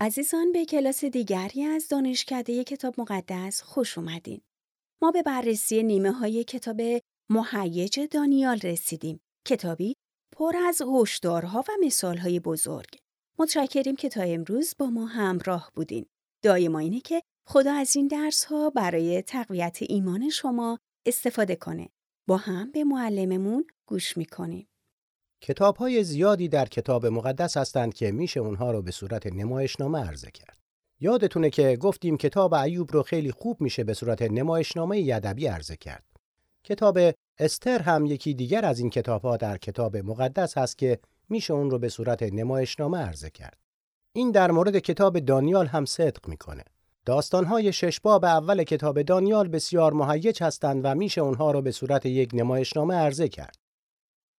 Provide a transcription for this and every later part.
عزیزان به کلاس دیگری از دانشکده کتاب مقدس خوش اومدین. ما به بررسی نیمه های کتاب مهیج دانیال رسیدیم. کتابی پر از هشدارها و مثالهای بزرگ. متشکریم که تا امروز با ما همراه بودین. دایما اینه که خدا از این درس ها برای تقویت ایمان شما استفاده کنه. با هم به معلممون گوش می‌کنیم. کتاب های زیادی در کتاب مقدس هستند که میشه اونها رو به صورت نمایشنامه عرضه کرد. یادتونه که گفتیم کتاب ایوب رو خیلی خوب میشه به صورت نمایشنامه ادبی عرضه کرد. کتاب استر هم یکی دیگر از این کتاب ها در کتاب مقدس هست که میشه اون رو به صورت نمایشنامه عرضه کرد. این در مورد کتاب دانیال هم صدق می‌کنه. داستانهای شش باب اول کتاب دانیال بسیار مهیج هستند و میشه اونها رو به صورت یک نمایشنامه عرضه کرد.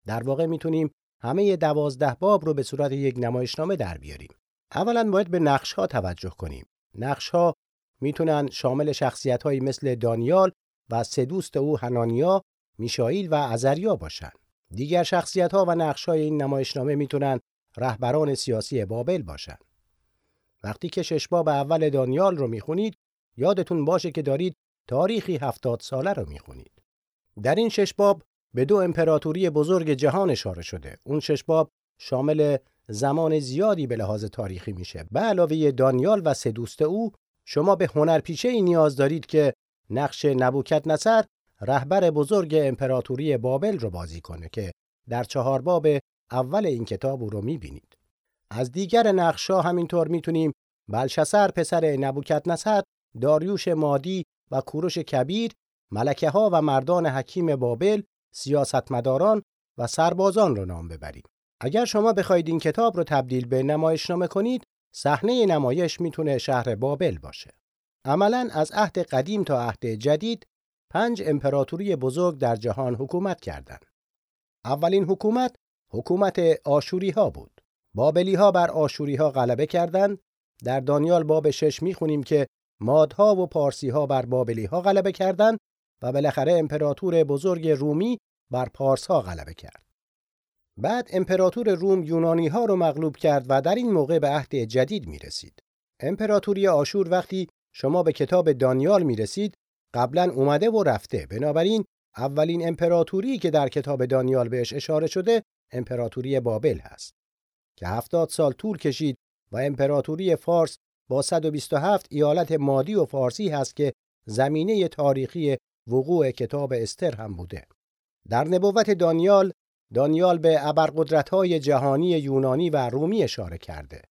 در واقع می‌تونیم همه دوازده باب رو به صورت یک نمایشنامه در بیاریم. اولا باید به نقش ها توجه کنیم. نقش ها می‌تونن شامل شخصیت هایی مثل دانیال و سه دوست او هنانیا، میشائیل و ازریا باشند. دیگر شخصیت ها و نقش های این نمایشنامه می‌تونن رهبران سیاسی بابل باشند. وقتی که شش باب اول دانیال رو می‌خونید یادتون باشه که دارید تاریخی هفتاد ساله رو می‌خونید. در این شش باب به دو امپراتوری بزرگ جهان اشاره شده. اون شش باب شامل زمان زیادی به لحاظ تاریخی میشه. به علاوه دانیال و سه دوست او شما به هنرپیشه ای نیاز دارید که نقش نبوکت نصر رهبر بزرگ امپراتوری بابل رو بازی کنه که در چهار باب اول این کتاب او رو می‌بینید. از دیگر نقشا همینطور می‌تونیم بلشسر پسر نبوکت نصر، داریوش مادی و کوروش کبیر، ملکه ها و مردان حکیم بابل سیاستمداران و سربازان را نام ببریم. اگر شما بخواید این کتاب رو تبدیل به نمایشنامه کنید، صحنه نمایش می‌تونه شهر بابل باشه. عملا از عهد قدیم تا عهد جدید پنج امپراتوری بزرگ در جهان حکومت کردند. اولین حکومت حکومت آشوری ها بود. بابلی ها بر آشوری ها غلبه کردند. در دانیال باب شش می‌خونیم که مادها و پارسی ها بر بابلی ها غلبه کردند و بالاخره امپراتور بزرگ رومی بر پارس ها غلبه کرد. بعد امپراتور روم یونانی ها رو مغلوب کرد و در این موقع به عهد جدید می رسید. امپراتوری آشور وقتی شما به کتاب دانیال می رسید قبلا اومده و رفته. بنابراین اولین امپراتوری که در کتاب دانیال بهش اشاره شده امپراتوری بابل هست که هفتاد سال طول کشید و امپراتوری فارس با 127 ایالت مادی و فارسی هست که زمینه تاریخی وقوع کتاب استر هم بوده. در نبوت دانیال دانیال به ابرقدرت‌های جهانی یونانی و رومی اشاره کرده.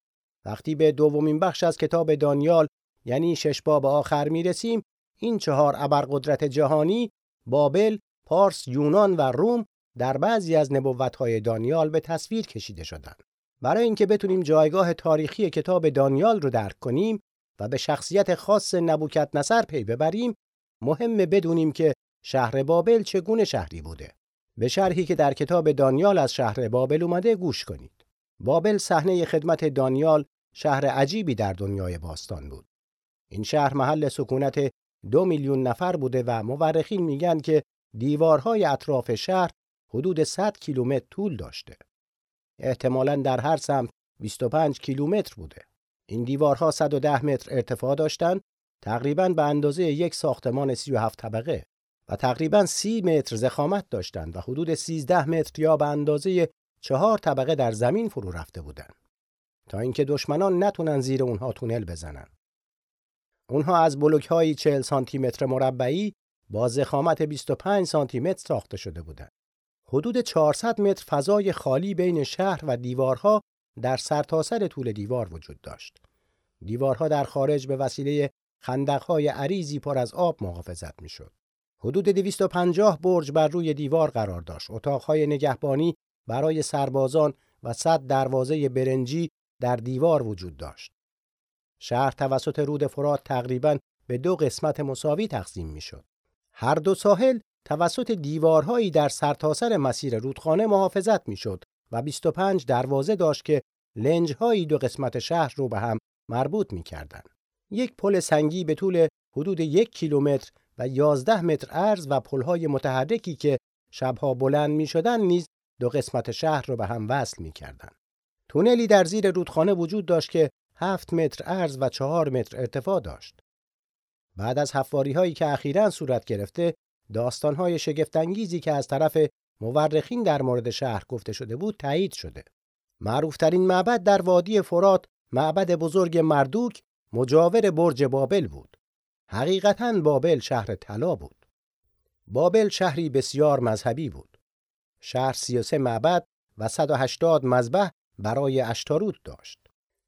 وقتی به دومین بخش از کتاب دانیال یعنی شش باب آخر می رسیم این چهار ابرقدرت جهانی بابل، پارس، یونان و روم در بعضی از نبوت‌های دانیال به تصویر کشیده شدند. برای اینکه بتونیم جایگاه تاریخی کتاب دانیال رو درک کنیم و به شخصیت خاص نبوکت نصر پی ببریم مهم بدونیم که شهر بابل چگونه شهری بوده. به شرحی که در کتاب دانیال از شهر بابل اومده گوش کنید. بابل صحنه خدمت دانیال شهر عجیبی در دنیای باستان بود. این شهر محل سکونت دو میلیون نفر بوده و مورخین میگن که دیوارهای اطراف شهر حدود 100 کیلومتر طول داشته. احتمالاً در هر سمت 25 کیلومتر بوده. این دیوارها 110 متر ارتفاع داشتند تقریبا به اندازه یک ساختمان 37 طبقه و تقریبا 30 متر زخامت داشتند و حدود 13 متر یا به اندازه چهار طبقه در زمین فرو رفته بودند تا اینکه دشمنان نتونن زیر اونها تونل بزنن. اونها از بلوک های 40 سانتی متر مربعی با زخامت 25 سانتی متر ساخته شده بودند. حدود 400 متر فضای خالی بین شهر و دیوارها در سرتاسر سر طول دیوار وجود داشت. دیوارها در خارج به وسیله خندقهای عریضی پر از آب محافظت می‌شد. حدود 250 برج بر روی دیوار قرار داشت. اتاقهای نگهبانی برای سربازان و صد دروازه برنجی در دیوار وجود داشت. شهر توسط رود فرات تقریبا به دو قسمت مساوی تقسیم می‌شد. هر دو ساحل توسط دیوارهایی در سرتاسر مسیر رودخانه محافظت می‌شد و 25 دروازه داشت که لنجهایی دو قسمت شهر رو به هم مربوط می‌کردند. یک پل سنگی به طول حدود یک کیلومتر و یازده متر عرض و پلهای متحرکی که شبها بلند می شدن نیز دو قسمت شهر را به هم وصل می کردن. تونلی در زیر رودخانه وجود داشت که هفت متر عرض و چهار متر ارتفاع داشت. بعد از حفاری هایی که اخیرا صورت گرفته داستان های شگفتانگیزی که از طرف مورخین در مورد شهر گفته شده بود تایید شده. معروفترین معبد در وادی فرات معبد بزرگ مردوک مجاور برج بابل بود. حقیقتا بابل شهر طلا بود. بابل شهری بسیار مذهبی بود. شهر 33 معبد و 180 مذبح برای اشتاروت داشت.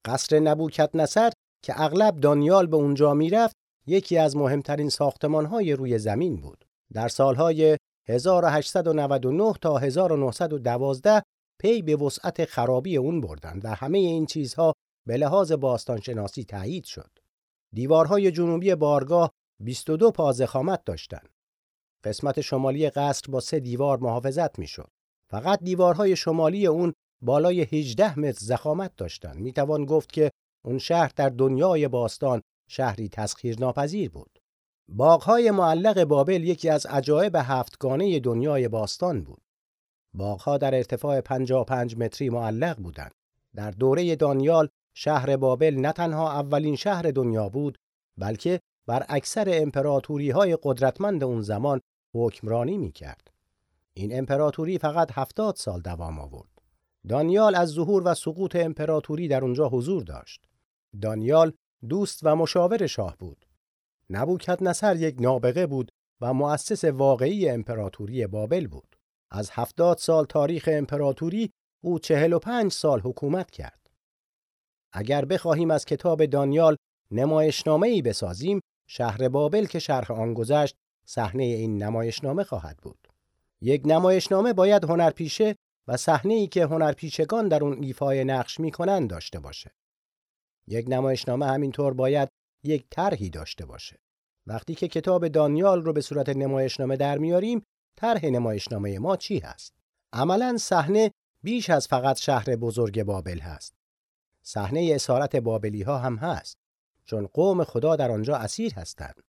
قصر نبوکت نصر که اغلب دانیال به اونجا می‌رفت یکی از مهمترین ساختمانهای روی زمین بود. در سالهای 1899 تا 1912 پی به وسعت خرابی اون بردند و همه این چیزها به لحاظ باستانشناسی تایید شد. دیوارهای جنوبی بارگاه 22 پا زخامت داشتند. قسمت شمالی قصر با سه دیوار محافظت می‌شد. فقط دیوارهای شمالی اون بالای 18 متر زخامت داشتند. می توان گفت که اون شهر در دنیای باستان شهری تسخیرناپذیر بود. باغهای معلق بابل یکی از عجایب هفتگانه دنیای باستان بود. باغها در ارتفاع 55 متری معلق بودند. در دوره دانیال شهر بابل نه تنها اولین شهر دنیا بود بلکه بر اکثر امپراتوری های قدرتمند اون زمان حکمرانی می کرد. این امپراتوری فقط هفتاد سال دوام آورد. دانیال از ظهور و سقوط امپراتوری در اونجا حضور داشت. دانیال دوست و مشاور شاه بود. نبوکت نصر یک نابغه بود و مؤسس واقعی امپراتوری بابل بود. از هفتاد سال تاریخ امپراتوری او چهل و پنج سال حکومت کرد. اگر بخواهیم از کتاب دانیال نمایشنامه ای بسازیم شهر بابل که شرح آن گذشت صحنه این نمایشنامه خواهد بود. یک نمایشنامه باید هنرپیشه و صحنه ای که هنرپیشگان در اون ایفای نقش می‌کنن داشته باشه. یک نمایشنامه همینطور باید یک طرحی داشته باشه. وقتی که کتاب دانیال رو به صورت نمایشنامه در میاریم، طرح نمایشنامه ما چی هست؟ عملا صحنه بیش از فقط شهر بزرگ بابل هست. صحنه اسارت بابلی ها هم هست چون قوم خدا در آنجا اسیر هستند.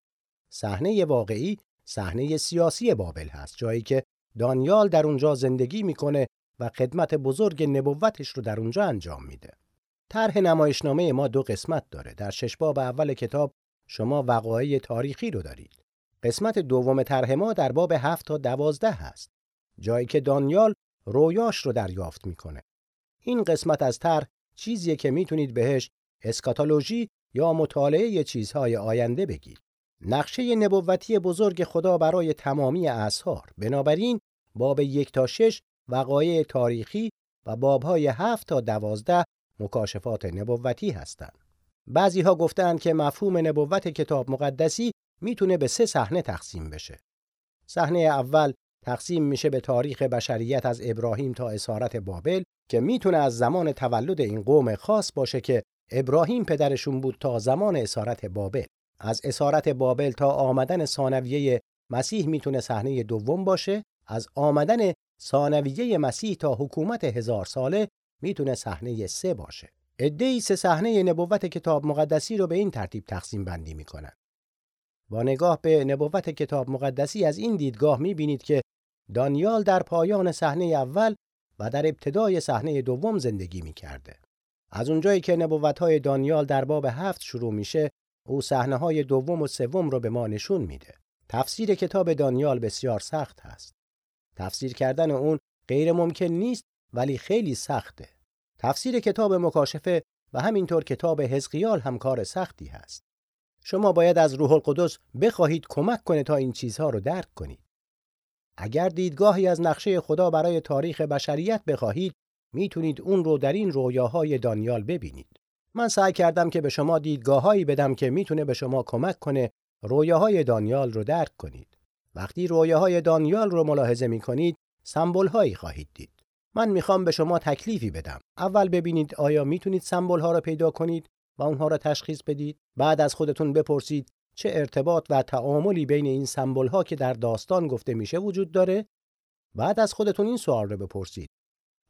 صحنه واقعی صحنه سیاسی بابل هست جایی که دانیال در اونجا زندگی می‌کنه و خدمت بزرگ نبوتش رو در اونجا انجام میده. طرح نمایشنامه ما دو قسمت داره. در شش باب اول کتاب شما وقایع تاریخی رو دارید. قسمت دوم طرح ما در باب هفت تا دوازده هست. جایی که دانیال رویاش رو دریافت می‌کنه. این قسمت از طرح چیزیه که می‌تونید بهش اسکاتولوژی یا مطالعه چیزهای آینده بگید. نقشه نبوتی بزرگ خدا برای تمامی اصحار. بنابراین باب یک تا شش وقایع تاریخی و بابهای هفت تا دوازده مکاشفات نبوتی هستند. بعضی ها گفتند که مفهوم نبوت کتاب مقدسی می‌تونه به سه صحنه تقسیم بشه. صحنه اول تقسیم میشه به تاریخ بشریت از ابراهیم تا اسارت بابل که می‌تونه از زمان تولد این قوم خاص باشه که ابراهیم پدرشون بود تا زمان اسارت بابل. از اسارت بابل تا آمدن ثانویه مسیح می‌تونه صحنه دوم باشه. از آمدن ثانویه مسیح تا حکومت هزار ساله می‌تونه صحنه سه باشه. ادعی سه صحنه نبوت کتاب مقدسی رو به این ترتیب تقسیم بندی می‌کنن. با نگاه به نبوت کتاب مقدسی از این دیدگاه می‌بینید که دانیال در پایان صحنه اول و در ابتدای صحنه دوم زندگی می‌کرده از اونجایی که نبوتهای دانیال در باب هفت شروع میشه او صحنه های دوم و سوم رو به ما نشون میده تفسیر کتاب دانیال بسیار سخت هست تفسیر کردن اون غیر ممکن نیست ولی خیلی سخته. تفسیر کتاب مکاشفه و همینطور کتاب حزقیال هم کار سختی هست. شما باید از روح القدس بخواهید کمک کنه تا این چیزها رو درک کنید. اگر دیدگاهی از نقشه خدا برای تاریخ بشریت بخواهید، می‌تونید اون رو در این رویاهای دانیال ببینید. من سعی کردم که به شما دیدگاههایی بدم که می‌تونه به شما کمک کنه رویاهای دانیال رو درک کنید. وقتی رویاهای دانیال رو ملاحظه می‌کنید، سمبل خواهید دید. من می‌خوام به شما تکلیفی بدم. اول ببینید آیا می‌تونید سمبل ها را پیدا کنید و اونها را تشخیص بدید. بعد از خودتون بپرسید چه ارتباط و تعاملی بین این سمبل ها که در داستان گفته میشه وجود داره. بعد از خودتون این سوال رو بپرسید.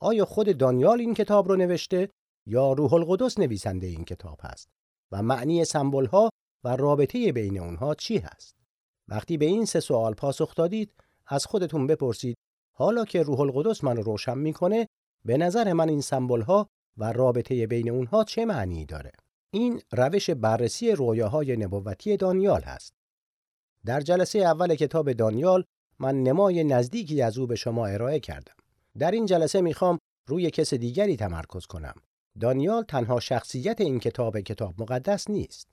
آیا خود دانیال این کتاب رو نوشته یا روح القدس نویسنده این کتاب هست و معنی سمبل ها و رابطه بین اونها چی هست؟ وقتی به این سه سوال پاسخ دادید از خودتون بپرسید حالا که روح القدس منو روشن می‌کنه به نظر من این سمبل ها و رابطه بین اونها چه معنی داره این روش بررسی رویاهای نبوتی دانیال هست. در جلسه اول کتاب دانیال من نمای نزدیکی از او به شما ارائه کردم. در این جلسه می‌خوام روی کس دیگری تمرکز کنم. دانیال تنها شخصیت این کتاب کتاب مقدس نیست.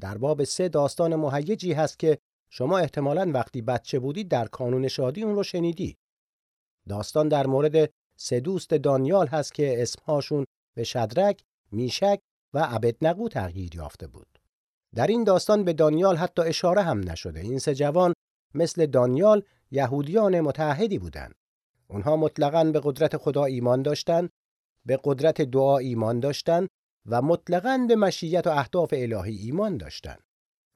در باب سه داستان مهیجی هست که شما احتمالاً وقتی بچه بودید در کانون شادی اون رو شنیدی. داستان در مورد سه دوست دانیال هست که اسمهاشون به شدرک، میشک و عبدنقو تغییر یافته بود. در این داستان به دانیال حتی اشاره هم نشده. این سه جوان مثل دانیال یهودیان متحدی بودند. اونها مطلقاً به قدرت خدا ایمان داشتند، به قدرت دعا ایمان داشتند و مطلقاً به مشیت و اهداف الهی ایمان داشتند.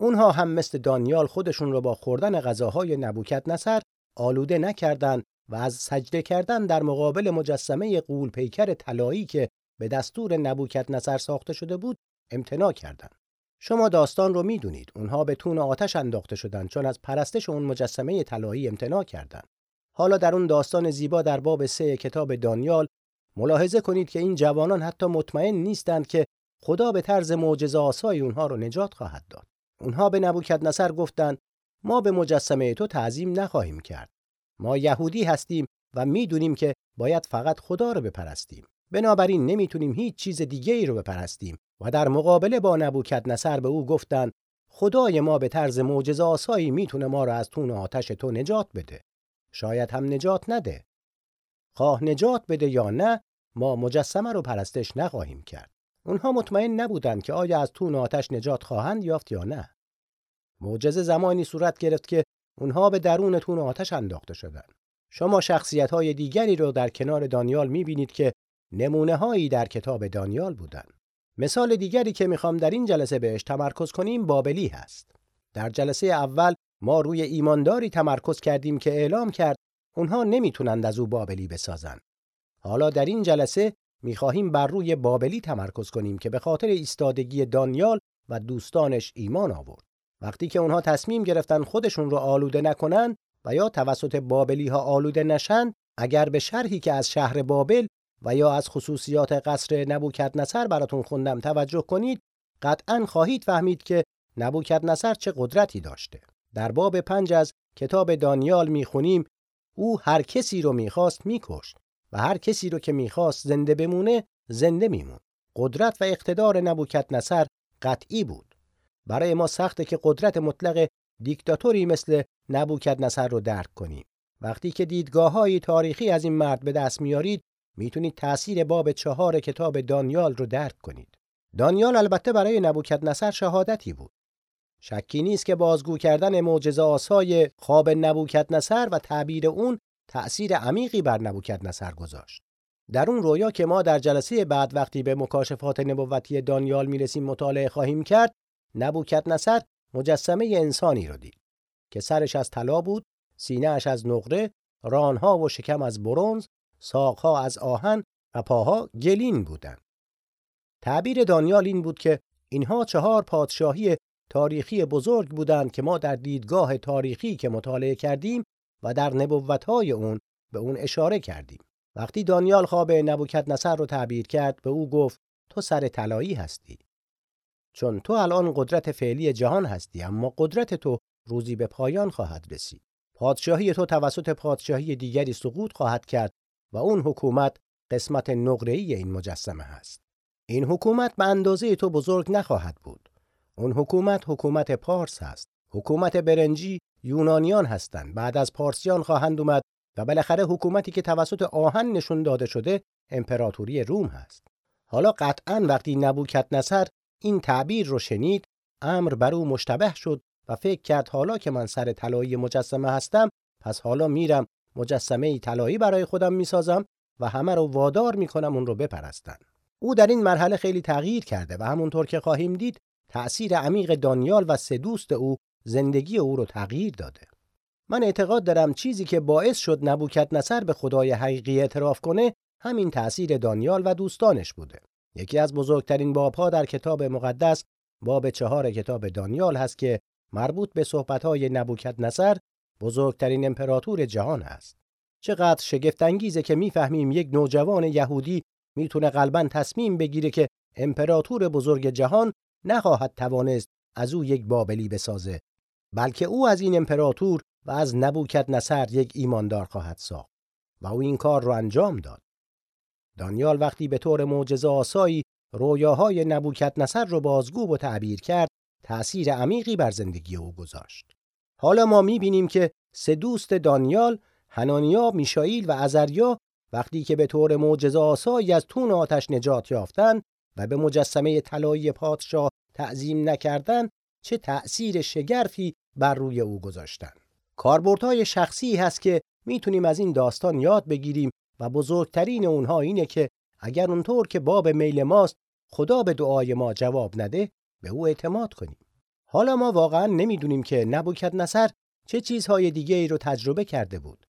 اونها هم مثل دانیال خودشون رو با خوردن غذاهای نبوکت نصر آلوده نکردند و از سجده کردن در مقابل مجسمه قول پیکر طلایی که به دستور نبوکت نصر ساخته شده بود امتناع کردند. شما داستان رو می‌دونید. اونها به تون آتش انداخته شدند چون از پرستش اون مجسمه طلایی امتناع کردند. حالا در اون داستان زیبا در باب سه کتاب دانیال ملاحظه کنید که این جوانان حتی مطمئن نیستند که خدا به طرز معجزه آسای اونها رو نجات خواهد داد. اونها به نبوکد نصر گفتند ما به مجسمه تو تعظیم نخواهیم کرد. ما یهودی هستیم و می‌دونیم که باید فقط خدا رو بپرستیم. بنابراین نمی‌تونیم هیچ چیز دیگه ای رو بپرستیم و در مقابله با نبوکد نصر به او گفتند خدای ما به طرز معجزه آسایی می‌تونه ما رو از تون آتش تو نجات بده. شاید هم نجات نده. خواه نجات بده یا نه ما مجسمه رو پرستش نخواهیم کرد. اونها مطمئن نبودند که آیا از تون آتش نجات خواهند یافت یا نه. معجزه زمانی صورت گرفت که اونها به درون تون آتش انداخته شدند. شما شخصیت های دیگری رو در کنار دانیال می‌بینید که نمونه هایی در کتاب دانیال بودند. مثال دیگری که می‌خوام در این جلسه بهش تمرکز کنیم بابلی هست. در جلسه اول ما روی ایمانداری تمرکز کردیم که اعلام کرد اونها نمی‌تونند از او بابلی بسازن. حالا در این جلسه می‌خواهیم بر روی بابلی تمرکز کنیم که به خاطر ایستادگی دانیال و دوستانش ایمان آورد. وقتی که اونها تصمیم گرفتن خودشون رو آلوده نکنن و یا توسط بابلی ها آلوده نشن اگر به شرحی که از شهر بابل و یا از خصوصیات قصر نبوکت نصر براتون خوندم توجه کنید قطعا خواهید فهمید که نبوکت نصر چه قدرتی داشته. در باب پنج از کتاب دانیال می‌خونیم او هر کسی رو می‌خواست میکشت و هر کسی رو که می‌خواست زنده بمونه زنده میمون. قدرت و اقتدار نبوکت نصر قطعی بود. برای ما سخته که قدرت مطلق دیکتاتوری مثل نبوکت نصر رو درک کنیم. وقتی که دیدگاه های تاریخی از این مرد به دست میارید می‌تونید تأثیر باب چهار کتاب دانیال رو درک کنید. دانیال البته برای نبوکت نصر شهادتی بود. شکی نیست که بازگو کردن معجزه آسای خواب نبوکت نصر و تعبیر اون تأثیر عمیقی بر نبوکت نصر گذاشت. در اون رویا که ما در جلسه بعد وقتی به مکاشفات نبوتی دانیال می‌رسیم مطالعه خواهیم کرد، نبوکت نصر مجسمه انسانی رو دید که سرش از طلا بود، سینهش از نقره، رانها و شکم از برونز، ساقها از آهن و پاها گلین بودند. تعبیر دانیال این بود که اینها چهار پادشاهی تاریخی بزرگ بودند که ما در دیدگاه تاریخی که مطالعه کردیم و در نبوتهای اون به اون اشاره کردیم. وقتی دانیال خواب نبوکت نصر رو تعبیر کرد به او گفت تو سر طلایی هستی. چون تو الان قدرت فعلی جهان هستی اما قدرت تو روزی به پایان خواهد رسید. پادشاهی تو توسط پادشاهی دیگری سقوط خواهد کرد و اون حکومت قسمت نقره‌ای این مجسمه هست. این حکومت به اندازه تو بزرگ نخواهد بود. اون حکومت حکومت پارس هست. حکومت برنجی یونانیان هستند. بعد از پارسیان خواهند اومد و بالاخره حکومتی که توسط آهن نشون داده شده امپراتوری روم هست. حالا قطعا وقتی نبوکت نصر این تعبیر رو شنید امر بر او مشتبه شد و فکر کرد حالا که من سر طلایی مجسمه هستم پس حالا میرم مجسمه طلایی برای خودم می‌سازم و همه رو وادار می‌کنم اون رو بپرستن. او در این مرحله خیلی تغییر کرده و همونطور که خواهیم دید تأثیر عمیق دانیال و سه دوست او زندگی او رو تغییر داده. من اعتقاد دارم چیزی که باعث شد نبوکت نصر به خدای حقیقی اعتراف کنه همین تأثیر دانیال و دوستانش بوده. یکی از بزرگترین بابها در کتاب مقدس باب چهار کتاب دانیال هست که مربوط به صحبتهای نبوکت نصر بزرگترین امپراتور جهان است. چقدر شگفت انگیزه که می‌فهمیم یک نوجوان یهودی می‌تونه قلبا تصمیم بگیره که امپراتور بزرگ جهان نخواهد توانست از او یک بابلی بسازه بلکه او از این امپراتور و از نبوکت نصر یک ایماندار خواهد ساخت و او این کار را انجام داد دانیال وقتی به طور معجزه آسایی رویاهای نبوکت نصر رو بازگو و تعبیر کرد تأثیر عمیقی بر زندگی او گذاشت حالا ما می‌بینیم که سه دوست دانیال هنانیا، میشائیل و ازریا وقتی که به طور معجزه آسایی از تون آتش نجات یافتند و به مجسمه طلایی پادشاه تعظیم نکردند چه تأثیر شگرفی بر روی او گذاشتند کاربردهای شخصی هست که می‌تونیم از این داستان یاد بگیریم و بزرگترین اونها اینه که اگر اونطور که باب میل ماست خدا به دعای ما جواب نده به او اعتماد کنیم. حالا ما واقعا نمی‌دونیم که نبوکت نصر چه چیزهای دیگه ای رو تجربه کرده بود.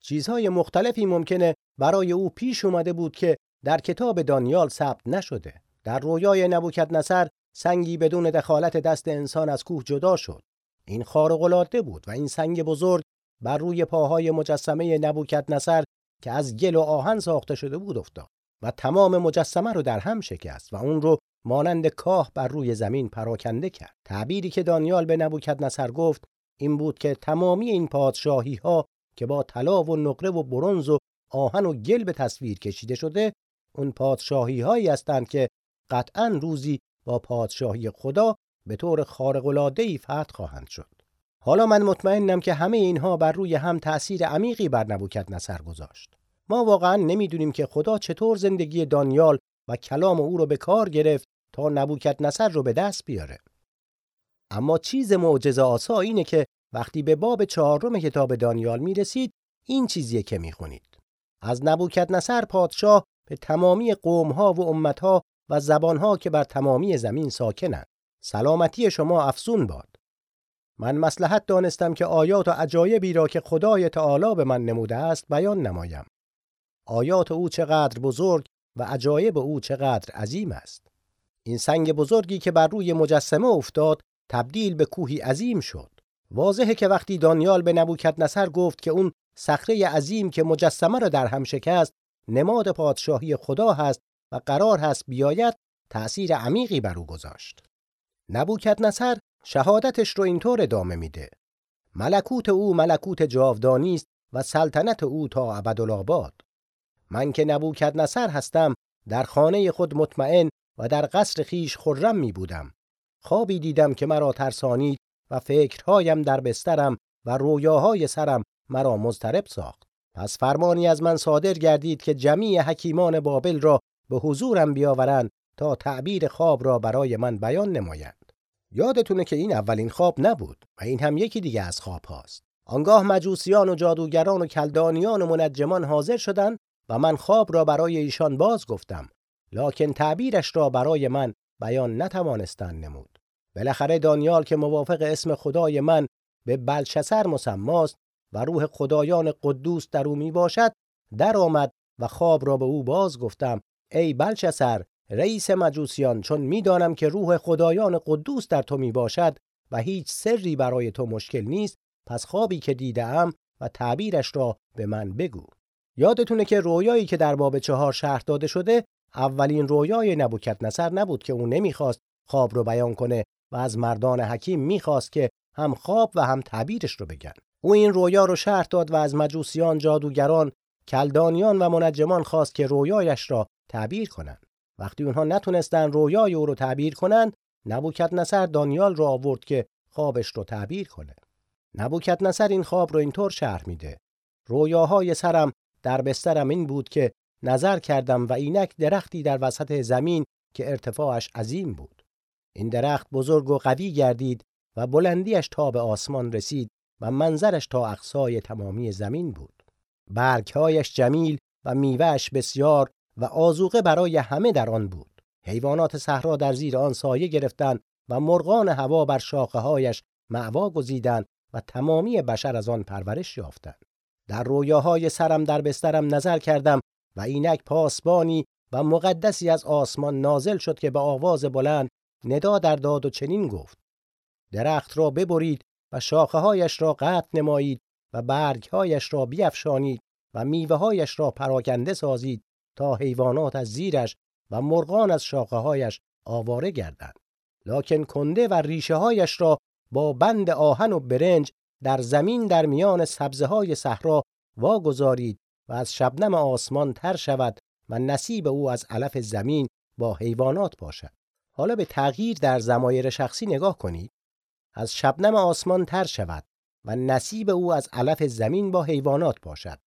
چیزهای مختلفی ممکنه برای او پیش اومده بود که در کتاب دانیال ثبت نشده. در رویای نبوکت نصر سنگی بدون دخالت دست انسان از کوه جدا شد. این خارق العاده بود و این سنگ بزرگ بر روی پاهای مجسمه نبوکت نصر که از گل و آهن ساخته شده بود افتاد و تمام مجسمه رو در هم شکست و اون رو مانند کاه بر روی زمین پراکنده کرد. تعبیری که دانیال به نبوکت نصر گفت این بود که تمامی این پادشاهی ها که با طلا و نقره و برنز و آهن و گل به تصویر کشیده شده اون پادشاهی هایی هستند که قطعا روزی با پادشاهی خدا به طور خارق العاده ای فتح خواهند شد. حالا من مطمئنم که همه اینها بر روی هم تأثیر عمیقی بر نبوکت نصر گذاشت. ما واقعا نمی‌دونیم که خدا چطور زندگی دانیال و کلام او رو به کار گرفت تا نبوکت نصر رو به دست بیاره. اما چیز معجزه آسا اینه که وقتی به باب چهارم کتاب دانیال می‌رسید این چیزیه که می‌خونید. از نبوکت نصر پادشاه به تمامی قومها و امتها و زبانها که بر تمامی زمین ساکنند. سلامتی شما افسون باد. من مسلحت دانستم که آیات و عجایبی را که خدای تعالی به من نموده است بیان نمایم. آیات او چقدر بزرگ و عجایب او چقدر عظیم است. این سنگ بزرگی که بر روی مجسمه افتاد تبدیل به کوهی عظیم شد. واضحه که وقتی دانیال به نبوکت نصر گفت که اون صخره عظیم که مجسمه را در هم شکست نماد پادشاهی خدا هست و قرار هست بیاید تأثیر عمیقی بر او گذاشت. نبوکت نصر شهادتش رو اینطور ادامه میده. ملکوت او ملکوت جاودانی است و سلطنت او تا ابدالآباد. من که نبوکت نصر هستم در خانه خود مطمئن و در قصر خیش خرم می بودم. خوابی دیدم که مرا ترسانید و فکرهایم در بسترم و رویاهای سرم مرا مضطرب ساخت. پس فرمانی از من صادر گردید که جمیع حکیمان بابل را به حضورم بیاورند تا تعبیر خواب را برای من بیان نمایند. یادتونه که این اولین خواب نبود و این هم یکی دیگه از خواب هاست آنگاه مجوسیان و جادوگران و کلدانیان و منجمان حاضر شدند و من خواب را برای ایشان باز گفتم لکن تعبیرش را برای من بیان نتوانستند نمود. بالاخره دانیال که موافق اسم خدای من به بلشسر مسماست و روح خدایان قدوس در او می باشد در آمد و خواب را به او باز گفتم ای بلشسر رئیس مجوسیان چون می‌دانم که روح خدایان قدوس در تو می باشد و هیچ سری برای تو مشکل نیست پس خوابی که دیدم و تعبیرش را به من بگو. یادتونه که رویایی که در باب چهار شهر داده شده اولین رویای نبوکت نصر نبود که او نمی‌خواست خواب رو بیان کنه و از مردان حکیم می‌خواست که هم خواب و هم تعبیرش رو بگن. او این رویا رو شرح داد و از مجوسیان جادوگران کلدانیان و منجمان خواست که رویایش را تعبیر کنند. وقتی اونها نتونستن رویای او رو تعبیر کنند نبوکت نصر دانیال رو آورد که خوابش رو تعبیر کنه. نبوکت نصر این خواب رو اینطور شرح میده. رویاهای سرم در بسترم این بود که نظر کردم و اینک درختی در وسط زمین که ارتفاعش عظیم بود. این درخت بزرگ و قوی گردید و بلندیش تا به آسمان رسید و منظرش تا اقصای تمامی زمین بود. برگهایش جمیل و میوهش بسیار و آزوقه برای همه در آن بود. حیوانات صحرا در زیر آن سایه گرفتند و مرغان هوا بر شاخه هایش معوا گزیدند و تمامی بشر از آن پرورش یافتند. در رویاهای سرم در بسترم نظر کردم و اینک پاسبانی و مقدسی از آسمان نازل شد که به آواز بلند ندا در داد و چنین گفت. درخت را ببرید و شاخه هایش را قطع نمایید و برگ هایش را بیفشانید و میوه هایش را پراکنده سازید تا حیوانات از زیرش و مرغان از شاخه هایش آواره گردند لکن کنده و ریشه هایش را با بند آهن و برنج در زمین در میان سبزه های صحرا واگذارید و از شبنم آسمان تر شود و نصیب او از علف زمین با حیوانات باشد. حالا به تغییر در زمایر شخصی نگاه کنید. از شبنم آسمان تر شود و نصیب او از علف زمین با حیوانات باشد.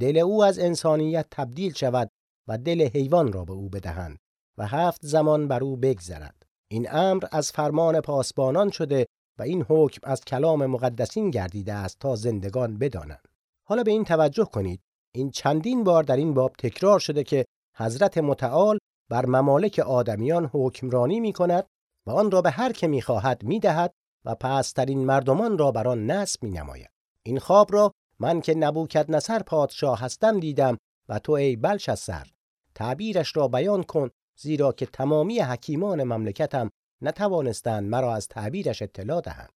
دل او از انسانیت تبدیل شود و دل حیوان را به او بدهند و هفت زمان بر او بگذرد. این امر از فرمان پاسبانان شده و این حکم از کلام مقدسین گردیده است تا زندگان بدانند. حالا به این توجه کنید. این چندین بار در این باب تکرار شده که حضرت متعال بر ممالک آدمیان حکمرانی می کند و آن را به هر که می خواهد می دهد و پسترین مردمان را بر آن نصب می نماید. این خواب را من که نبوکد نصر پادشاه هستم دیدم و تو ای بلشسر تعبیرش را بیان کن زیرا که تمامی حکیمان مملکتم نتوانستند مرا از تعبیرش اطلاع دهند.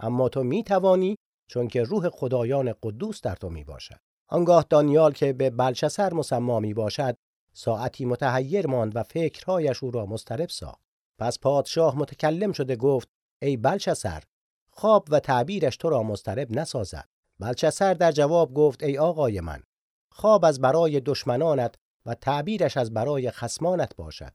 اما تو می توانی چون که روح خدایان قدوس در تو می باشد آنگاه دانیال که به بلشسر مسما می باشد ساعتی متحیر ماند و فکرهایش او را مسترب ساخت. پس پادشاه متکلم شده گفت ای بلشسر خواب و تعبیرش تو را مسترب نسازد. بلچسر در جواب گفت ای آقای من خواب از برای دشمنانت و تعبیرش از برای خسمانت باشد.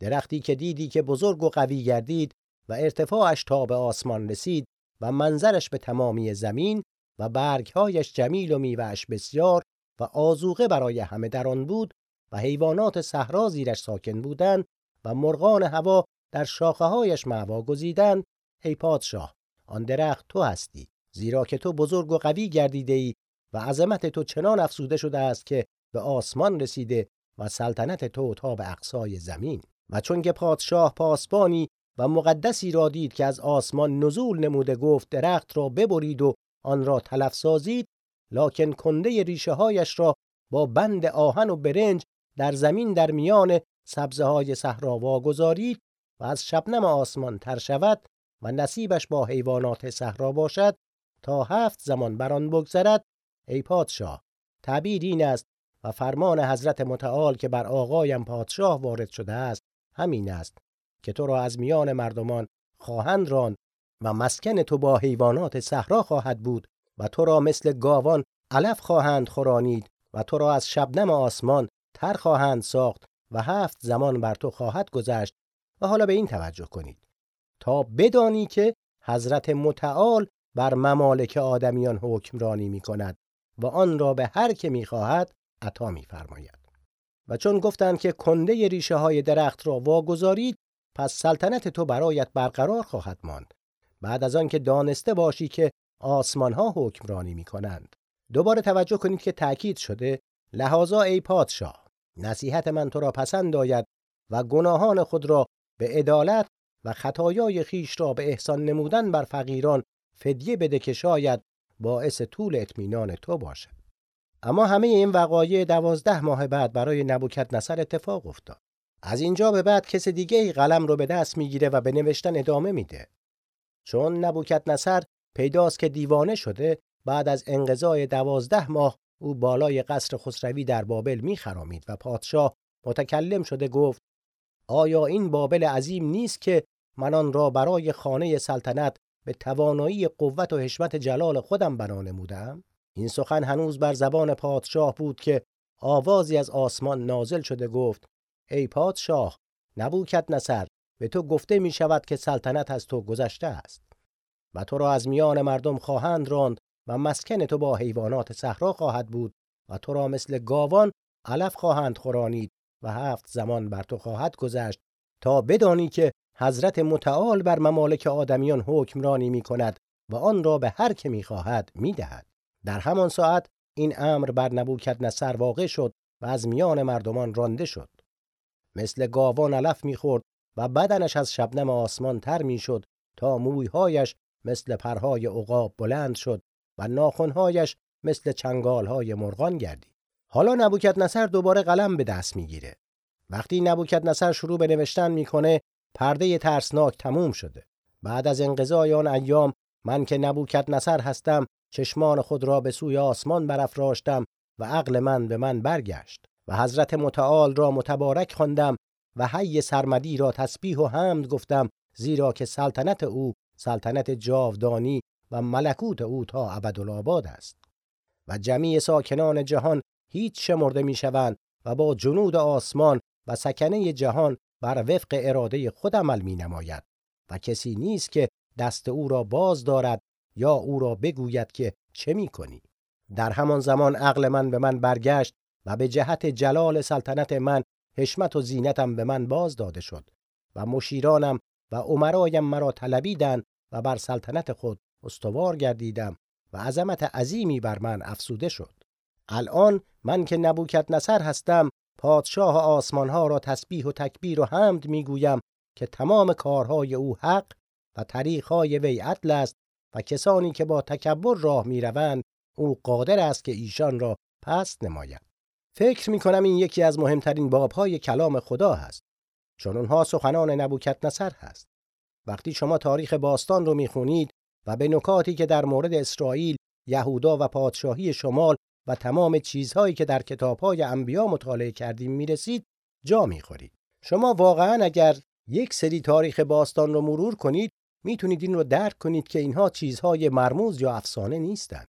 درختی که دیدی که بزرگ و قوی گردید و ارتفاعش تا به آسمان رسید و منظرش به تمامی زمین و برگهایش جمیل و میوهش بسیار و آزوقه برای همه در آن بود و حیوانات صحرا زیرش ساکن بودند و مرغان هوا در شاخه هایش معوا گزیدند. ای پادشاه آن درخت تو هستی زیرا که تو بزرگ و قوی گردیده ای و عظمت تو چنان افسوده شده است که به آسمان رسیده و سلطنت تو تا به اقصای زمین. و چون که پادشاه پاسبانی و مقدسی را دید که از آسمان نزول نموده گفت درخت را ببرید و آن را تلف سازید لکن کنده ریشه هایش را با بند آهن و برنج در زمین در میان سبزه های صحرا واگذارید و از شبنم آسمان تر شود و نصیبش با حیوانات صحرا باشد تا هفت زمان بر آن بگذرد. ای پادشاه تعبیر این است و فرمان حضرت متعال که بر آقایم پادشاه وارد شده است همین است که تو را از میان مردمان خواهند راند و مسکن تو با حیوانات صحرا خواهد بود و تو را مثل گاوان علف خواهند خورانید و تو را از شبنم آسمان تر خواهند ساخت و هفت زمان بر تو خواهد گذشت و حالا به این توجه کنید تا بدانی که حضرت متعال بر ممالک آدمیان حکمرانی می کند و آن را به هر که می خواهد عطا می فرماید. و چون گفتند که کنده ریشه های درخت را واگذارید پس سلطنت تو برایت برقرار خواهد ماند بعد از آن که دانسته باشی که آسمان ها حکمرانی می کنند. دوباره توجه کنید که تأکید شده لحاظا ای پادشاه نصیحت من تو را پسند آید و گناهان خود را به عدالت و خطایای خیش را به احسان نمودن بر فقیران فدیه بده که شاید باعث طول اطمینان تو باشد. اما همه این وقایع دوازده ماه بعد برای نبوکت نصر اتفاق افتاد. از اینجا به بعد کس دیگه ای قلم رو به دست می‌گیره و به نوشتن ادامه میده. چون نبوکت نصر پیداست که دیوانه شده بعد از انقضای دوازده ماه او بالای قصر خسروی در بابل میخرامید و پادشاه متکلم شده گفت آیا این بابل عظیم نیست که من آن را برای خانه سلطنت به توانایی قوت و حشمت جلال خودم بنا نمودم؟ این سخن هنوز بر زبان پادشاه بود که آوازی از آسمان نازل شده گفت ای پادشاه نبوکت نصر به تو گفته می شود که سلطنت از تو گذشته است و تو را از میان مردم خواهند راند و مسکن تو با حیوانات صحرا خواهد بود و تو را مثل گاوان علف خواهند خورانید و هفت زمان بر تو خواهد گذشت تا بدانی که حضرت متعال بر ممالک آدمیان حکمرانی می کند و آن را به هر که می خواهد می دهد. در همان ساعت این امر بر نبوکت نصر واقع شد و از میان مردمان رانده شد. مثل گاوان علف می‌خورد و بدنش از شبنم آسمان تر می‌شد تا مویهایش مثل پرهای عقاب بلند شد و ناخونهایش مثل چنگالهای مرغان گردید. حالا نبوکت نصر دوباره قلم به دست می‌گیره. وقتی نبوکت نصر شروع به نوشتن می‌کنه پرده ترسناک تموم شده. بعد از انقضای آن ایام من که نبوکت نصر هستم چشمان خود را به سوی آسمان برافراشتم و عقل من به من برگشت. و حضرت متعال را متبارک خواندم و حی سرمدی را تسبیح و حمد گفتم زیرا که سلطنت او سلطنت جاودانی و ملکوت او تا ابدالآباد است و جمیع ساکنان جهان هیچ شمرده می‌شوند و با جنود آسمان و سکنه جهان بر وفق اراده خود عمل می نماید و کسی نیست که دست او را باز دارد یا او را بگوید که چه می کنی؟ در همان زمان عقل من به من برگشت و به جهت جلال سلطنت من حشمت و زینتم به من باز داده شد و مشیرانم و عمرایم مرا طلبیدند و بر سلطنت خود استوار گردیدم و عظمت عظیمی بر من افسوده شد. الان من که نبوکت نصر هستم پادشاه آسمان ها را تسبیح و تکبیر و حمد می‌گویم که تمام کارهای او حق و طریقهای وی عدل است و کسانی که با تکبر راه می‌روند او قادر است که ایشان را پست نماید. فکر می کنم این یکی از مهمترین بابهای کلام خدا هست چون اونها سخنان نبوکت نصر هست وقتی شما تاریخ باستان رو می‌خونید و به نکاتی که در مورد اسرائیل، یهودا و پادشاهی شمال و تمام چیزهایی که در کتابهای انبیا مطالعه کردیم می‌رسید جا می‌خورید. شما واقعا اگر یک سری تاریخ باستان رو مرور کنید می‌تونید این رو درک کنید که اینها چیزهای مرموز یا افسانه نیستند.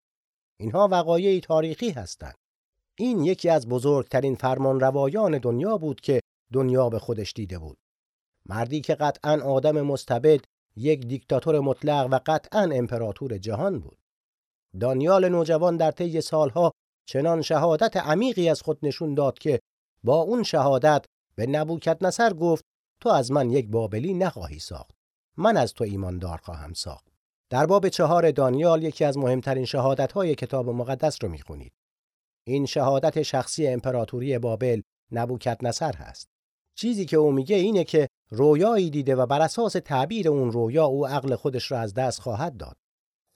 اینها وقایعی تاریخی هستند. این یکی از بزرگترین فرمانروایان دنیا بود که دنیا به خودش دیده بود. مردی که قطعا آدم مستبد یک دیکتاتور مطلق و قطعا امپراتور جهان بود. دانیال نوجوان در طی سالها چنان شهادت عمیقی از خود نشون داد که با اون شهادت به نبوکت نصر گفت تو از من یک بابلی نخواهی ساخت. من از تو ایماندار خواهم ساخت. در باب چهار دانیال یکی از مهمترین شهادت‌های کتاب مقدس رو می‌خونید. این شهادت شخصی امپراتوری بابل نبوکت نصر هست. چیزی که او میگه اینه که رویایی دیده و بر اساس تعبیر اون رویا او عقل خودش را از دست خواهد داد.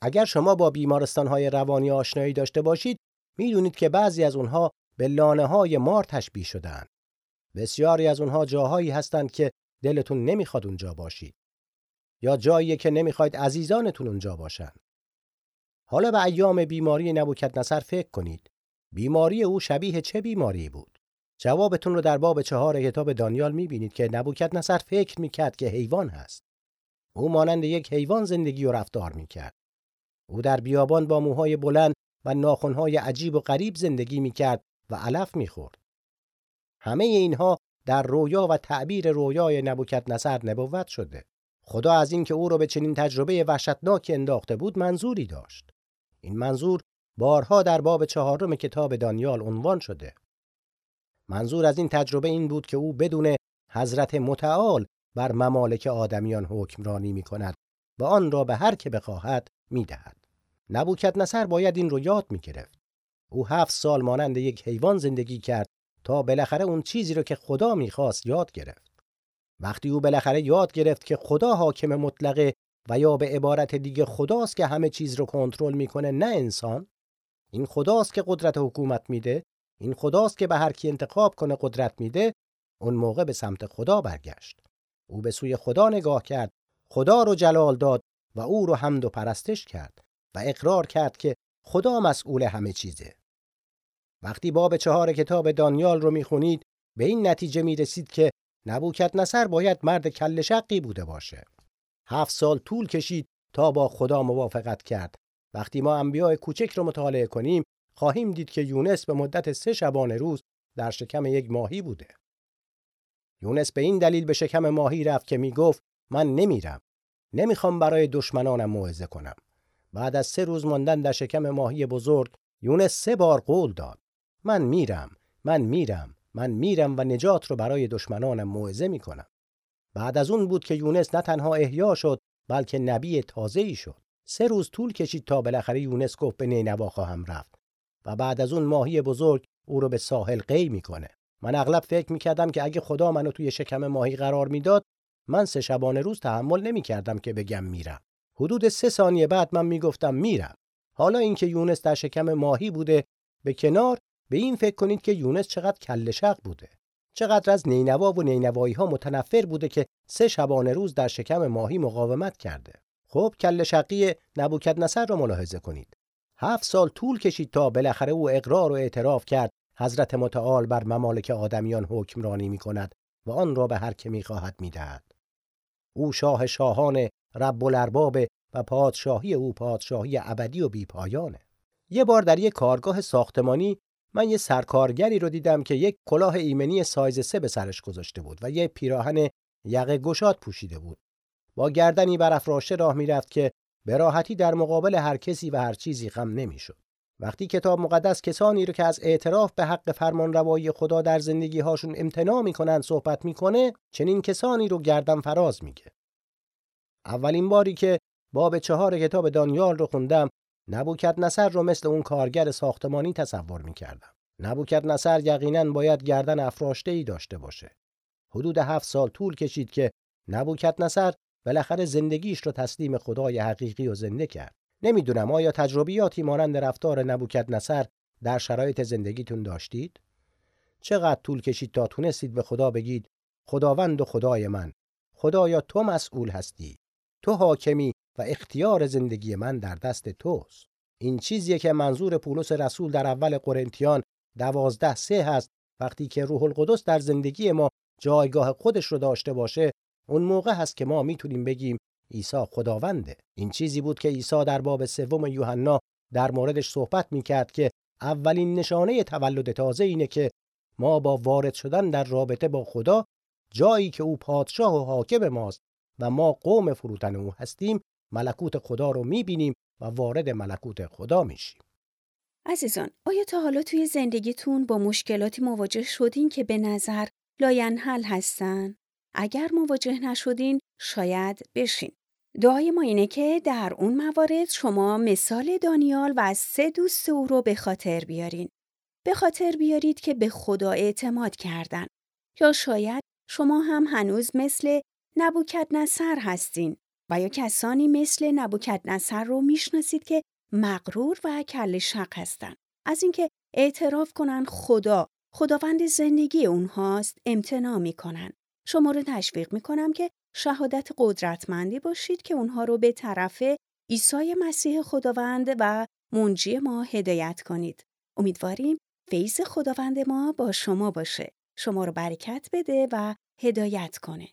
اگر شما با بیمارستانهای روانی آشنایی داشته باشید می‌دونید که بعضی از اونها به لانه های مار تشبیه شدن. بسیاری از اونها جاهایی هستند که دلتون نمی‌خواد اونجا باشید. یا جایی که نمی‌خواید عزیزانتون اونجا باشن. حالا به ایام بیماری نبوکت نصر فکر کنید. بیماری او شبیه چه بیماری بود؟ جوابتون رو در باب چهار کتاب دانیال می‌بینید که نبوکت نصر فکر می‌کرد که حیوان هست. او مانند یک حیوان زندگی و رفتار می‌کرد. او در بیابان با موهای بلند و ناخونهای عجیب و غریب زندگی می‌کرد و علف می‌خورد. همه اینها در رویا و تعبیر رویای نبوکت نصر نبوت شده. خدا از اینکه او را به چنین تجربه وحشتناکی انداخته بود منظوری داشت. این منظور بارها در باب چهارم کتاب دانیال عنوان شده. منظور از این تجربه این بود که او بدون حضرت متعال بر ممالک آدمیان حکمرانی می کند و آن را به هر که بخواهد می دهد. نبوکت نصر باید این رو یاد می گرفت. او هفت سال مانند یک حیوان زندگی کرد تا بالاخره اون چیزی رو که خدا می‌خواست یاد گرفت. وقتی او بالاخره یاد گرفت که خدا حاکم مطلقه و یا به عبارت دیگه خداست که همه چیز رو کنترل می‌کنه نه انسان این خداست که قدرت حکومت میده این خداست که به هر کی انتخاب کنه قدرت میده. اون موقع به سمت خدا برگشت. او به سوی خدا نگاه کرد خدا رو جلال داد و او رو حمد و پرستش کرد و اقرار کرد که خدا مسئول همه چیزه. وقتی باب چهار کتاب دانیال رو می‌خونید به این نتیجه می‌رسید که نبوکت نصر باید مرد کل شقی بوده باشه. هفت سال طول کشید تا با خدا موافقت کرد. وقتی ما انبیاء کوچک رو مطالعه کنیم خواهیم دید که یونس به مدت سه شبانه روز در شکم یک ماهی بوده. یونس به این دلیل به شکم ماهی رفت که می‌گفت من نمیرم. نمی‌خوام برای دشمنانم موعظه کنم. بعد از سه روز ماندن در شکم ماهی بزرگ یونس سه بار قول داد. من میرم. من میرم. من میرم و نجات رو برای دشمنانم موعظه می‌کنم. بعد از اون بود که یونس نه تنها احیا شد بلکه نبی تازه‌ای شد. سه روز طول کشید تا بالاخره یونس گفت به نینوا خواهم رفت. و بعد از اون ماهی بزرگ او رو به ساحل قی می‌کنه. من اغلب فکر می‌کردم که اگه خدا منو توی شکم ماهی قرار می‌داد من سه شبانه روز تحمل نمی‌کردم که بگم میرم. حدود سه ثانیه بعد من می‌گفتم میرم. حالا اینکه یونس در شکم ماهی بوده به کنار به این فکر کنید که یونس چقدر کل شق بوده. چقدر از نینوا و نینوایی ها متنفر بوده که سه شبانه روز در شکم ماهی مقاومت کرده. خب کل شقی نبوکد نصر رو ملاحظه کنید هفت سال طول کشید تا بالاخره او اقرار و اعتراف کرد حضرت متعال بر ممالک آدمیان حکمرانی می کند و آن را به هر که می خواهد می دهد. او شاه شاهان رب الارباب و پادشاهی او پادشاهی ابدی و بیپایانه. یه بار در یک کارگاه ساختمانی من یه سرکارگری رو دیدم که یک کلاه ایمنی سایز سه به سرش گذاشته بود و یه پیراهن یقه گشاد پوشیده بود. با گردنی برافراشته راه می‌رفت که به راحتی در مقابل هر کسی و هر چیزی خم نمی‌شد. وقتی کتاب مقدس کسانی رو که از اعتراف به حق فرمان روایی خدا در زندگی هاشون امتناع می‌کنن صحبت می‌کنه چنین کسانی رو گردن فراز میگه. اولین باری که باب چهار کتاب دانیال رو خوندم نبوکت نصر رو مثل اون کارگر ساختمانی تصور می‌کردم. نبوکت نصر یقینا باید گردن افراشته ای داشته باشه. حدود هفت سال طول کشید که نبوکت نصر بالاخره زندگیش رو تسلیم خدای حقیقی و زنده کرد. نمی‌دونم آیا تجربیاتی مانند رفتار نبوکت نصر در شرایط زندگیتون داشتید؟ چقدر طول کشید تا تونستید به خدا بگید خداوند و خدای من خدایا تو مسئول هستی تو حاکمی و اختیار زندگی من در دست توست این چیزیه که منظور پولس رسول در اول قرنتیان دوازده سه هست وقتی که روح القدس در زندگی ما جایگاه خودش رو داشته باشه اون موقع هست که ما می‌تونیم بگیم عیسی خداونده این چیزی بود که عیسی در باب سوم یوحنا در موردش صحبت می‌کرد که اولین نشانه تولد تازه اینه که ما با وارد شدن در رابطه با خدا جایی که او پادشاه و حاکم ماست و ما قوم فروتن او هستیم ملکوت خدا رو می‌بینیم و وارد ملکوت خدا میشیم عزیزان آیا تا حالا توی زندگیتون با مشکلاتی مواجه شدین که به نظر لاینحل هستن؟ اگر مواجه نشدین شاید بشین. دعای ما اینه که در اون موارد شما مثال دانیال و سه دوست او رو به خاطر بیارین. به خاطر بیارید که به خدا اعتماد کردن. یا شاید شما هم هنوز مثل نبوکت نصر هستین و یا کسانی مثل نبوکت نصر رو می‌شناسید که مغرور و کل شق هستن. از اینکه اعتراف کنن خدا خداوند زندگی اونهاست امتناع می‌کنن. شما رو تشویق می‌کنم که شهادت قدرتمندی باشید که اونها رو به طرف عیسی مسیح خداوند و منجی ما هدایت کنید. امیدواریم فیض خداوند ما با شما باشه. شما رو برکت بده و هدایت کنه.